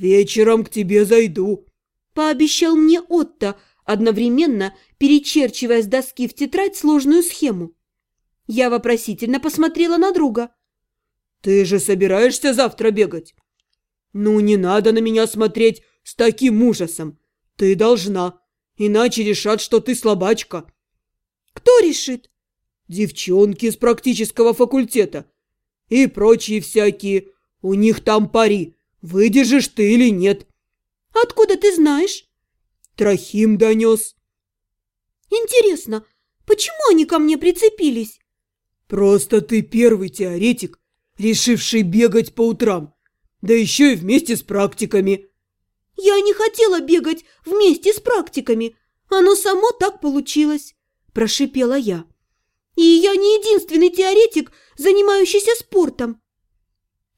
вечером к тебе зайду», – пообещал мне Отто, одновременно перечерчивая с доски в тетрадь сложную схему. Я вопросительно посмотрела на друга. «Ты же собираешься завтра бегать?» «Ну, не надо на меня смотреть с таким ужасом. Ты должна, иначе решат, что ты слабачка». «Кто решит?» «Девчонки из практического факультета. И прочие всякие. У них там пари, выдержишь ты или нет». «Откуда ты знаешь?» Трохим донес. «Интересно, почему они ко мне прицепились?» «Просто ты первый теоретик, решивший бегать по утрам, да еще и вместе с практиками». «Я не хотела бегать вместе с практиками, оно само так получилось», – прошипела я. «И я не единственный теоретик, занимающийся спортом».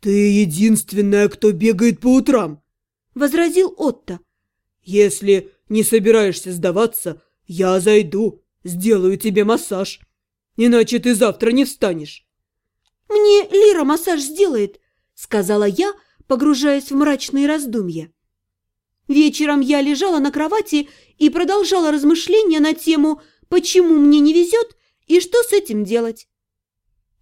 «Ты единственная, кто бегает по утрам», – возразил Отто. «Если не собираешься сдаваться, я зайду, сделаю тебе массаж, иначе ты завтра не встанешь». «Мне Лира массаж сделает», – сказала я, погружаясь в мрачные раздумья. Вечером я лежала на кровати и продолжала размышления на тему «Почему мне не везет и что с этим делать?»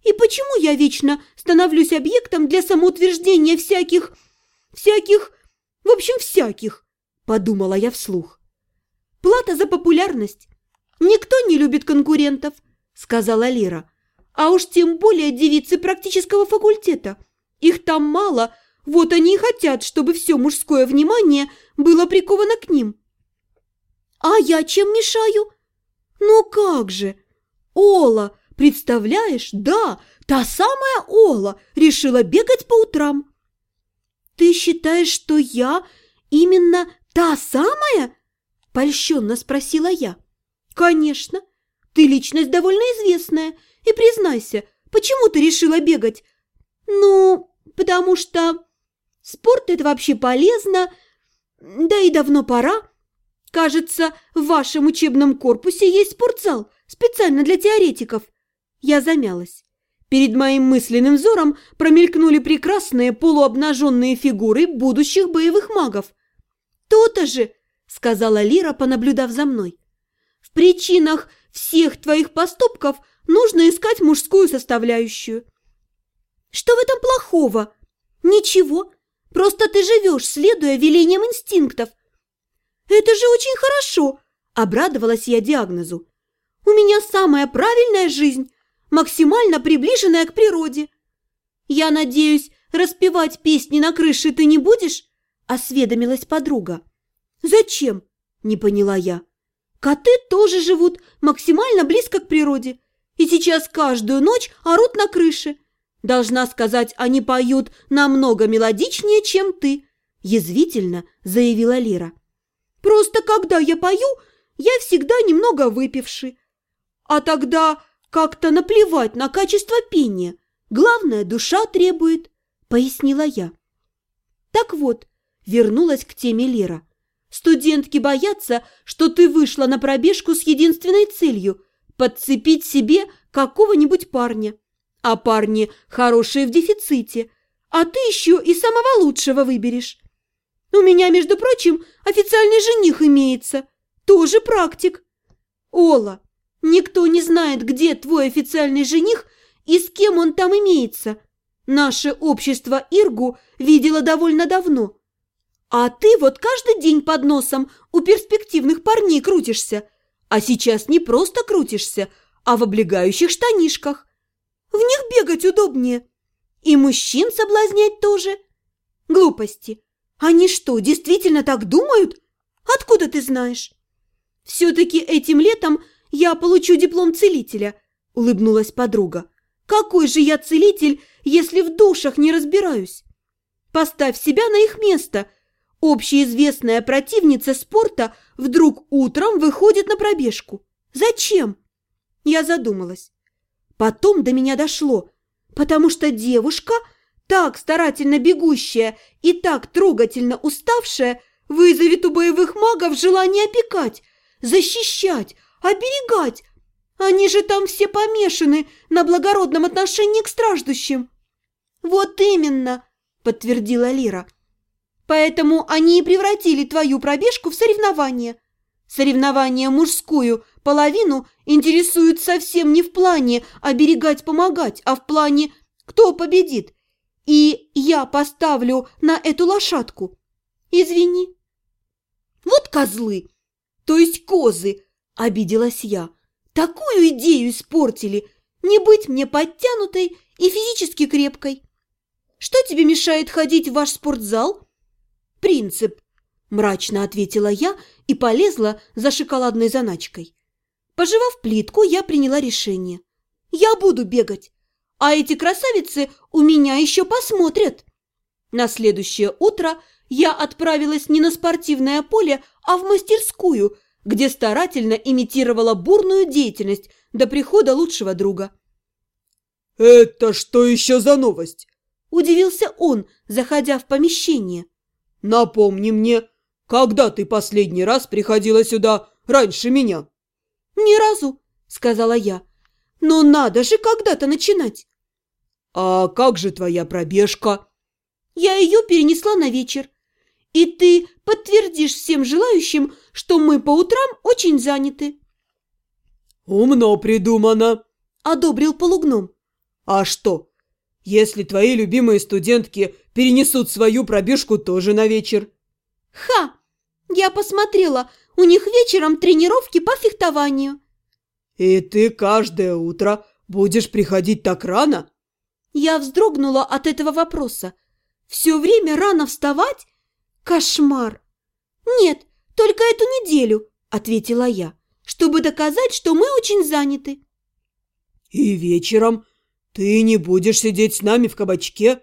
И почему я вечно становлюсь объектом для самоутверждения всяких... всяких... в общем, всяких, подумала я вслух. Плата за популярность. Никто не любит конкурентов, сказала Лира. А уж тем более девицы практического факультета. Их там мало, вот они и хотят, чтобы все мужское внимание было приковано к ним. А я чем мешаю? Ну как же? Ола, представляешь, да, та самая Ола решила бегать по утрам. Ты считаешь, что я именно та самая? Польщенно спросила я. Конечно, ты личность довольно известная. И признайся, почему ты решила бегать? Ну, потому что... Спорт – это вообще полезно, да и давно пора. Кажется, в вашем учебном корпусе есть спортзал специально для теоретиков. Я замялась. Перед моим мысленным взором промелькнули прекрасные полуобнаженные фигуры будущих боевых магов. «То-то же!» – сказала Лира, понаблюдав за мной. «В причинах всех твоих поступков нужно искать мужскую составляющую». «Что в этом плохого?» «Ничего, Просто ты живешь, следуя велениям инстинктов. Это же очень хорошо, обрадовалась я диагнозу. У меня самая правильная жизнь, максимально приближенная к природе. Я надеюсь, распевать песни на крыше ты не будешь? Осведомилась подруга. Зачем? Не поняла я. Коты тоже живут максимально близко к природе и сейчас каждую ночь орут на крыше. Должна сказать, они поют намного мелодичнее, чем ты, язвительно заявила Лира. Просто когда я пою, я всегда немного выпивший. А тогда как-то наплевать на качество пения. Главное, душа требует, пояснила я. Так вот, вернулась к теме Лира. Студентки боятся, что ты вышла на пробежку с единственной целью – подцепить себе какого-нибудь парня а парни хорошие в дефиците, а ты еще и самого лучшего выберешь. У меня, между прочим, официальный жених имеется, тоже практик. Ола, никто не знает, где твой официальный жених и с кем он там имеется. Наше общество Иргу видело довольно давно. А ты вот каждый день под носом у перспективных парней крутишься. А сейчас не просто крутишься, а в облегающих штанишках. В них бегать удобнее. И мужчин соблазнять тоже. Глупости. Они что, действительно так думают? Откуда ты знаешь? Все-таки этим летом я получу диплом целителя, улыбнулась подруга. Какой же я целитель, если в душах не разбираюсь? Поставь себя на их место. Общеизвестная противница спорта вдруг утром выходит на пробежку. Зачем? Я задумалась. Потом до меня дошло, потому что девушка, так старательно бегущая и так трогательно уставшая, вызовет у боевых магов желание опекать, защищать, оберегать. Они же там все помешаны на благородном отношении к страждущим. Вот именно, подтвердила Лира. Поэтому они и превратили твою пробежку в соревнование. Соревнование мужскую половину интересует совсем не в плане оберегать, помогать, а в плане кто победит. И я поставлю на эту лошадку. Извини. Вот козлы, то есть козы, обиделась я. Такую идею испортили. Не быть мне подтянутой и физически крепкой. Что тебе мешает ходить в ваш спортзал? Принцип, мрачно ответила я и полезла за шоколадной заначкой. Пожевав плитку, я приняла решение. Я буду бегать, а эти красавицы у меня еще посмотрят. На следующее утро я отправилась не на спортивное поле, а в мастерскую, где старательно имитировала бурную деятельность до прихода лучшего друга. «Это что еще за новость?» – удивился он, заходя в помещение. «Напомни мне, когда ты последний раз приходила сюда раньше меня?» «Ни разу», – сказала я. «Но надо же когда-то начинать». «А как же твоя пробежка?» «Я ее перенесла на вечер. И ты подтвердишь всем желающим, что мы по утрам очень заняты». «Умно придумано», – одобрил полугном. «А что, если твои любимые студентки перенесут свою пробежку тоже на вечер?» «Ха! Я посмотрела, у них вечером тренировки по фехтованию». «И ты каждое утро будешь приходить так рано?» Я вздрогнула от этого вопроса. «Все время рано вставать? Кошмар!» «Нет, только эту неделю», – ответила я, «чтобы доказать, что мы очень заняты». «И вечером ты не будешь сидеть с нами в кабачке?»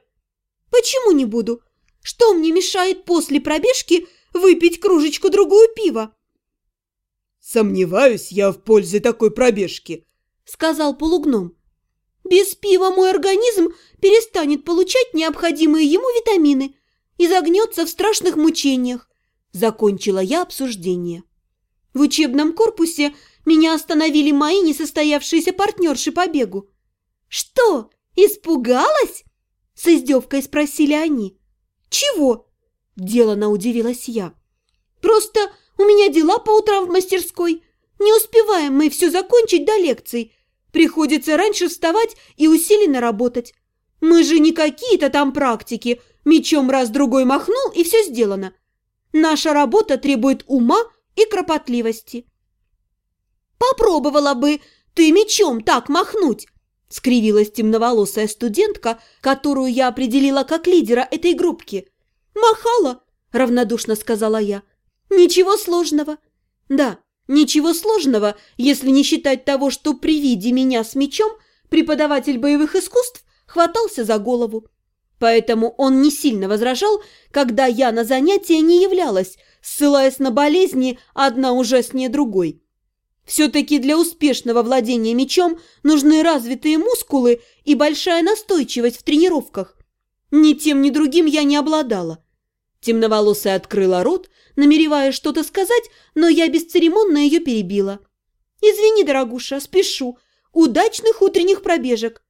«Почему не буду? Что мне мешает после пробежки выпить кружечку-другую пива?» «Сомневаюсь я в пользе такой пробежки», – сказал полугном. «Без пива мой организм перестанет получать необходимые ему витамины и загнется в страшных мучениях», – закончила я обсуждение. В учебном корпусе меня остановили мои несостоявшиеся партнерши по бегу. «Что, испугалась?» – с издевкой спросили они. «Чего?» – делано удивилась я. «Просто у меня дела по утрам в мастерской. Не успеваем мы все закончить до лекций. Приходится раньше вставать и усиленно работать. Мы же не какие-то там практики. Мечом раз-другой махнул, и все сделано. Наша работа требует ума и кропотливости. «Попробовала бы ты мечом так махнуть!» – скривилась темноволосая студентка, которую я определила как лидера этой группки. «Махала!» – равнодушно сказала я. Ничего сложного. Да, ничего сложного, если не считать того, что при виде меня с мечом преподаватель боевых искусств хватался за голову. Поэтому он не сильно возражал, когда я на занятия не являлась, ссылаясь на болезни одна ужаснее другой. Все-таки для успешного владения мечом нужны развитые мускулы и большая настойчивость в тренировках. Ни тем, ни другим я не обладала. Темноволосая открыла рот, намереваясь что-то сказать, но я бесцеремонно ее перебила. «Извини, дорогуша, спешу. Удачных утренних пробежек!»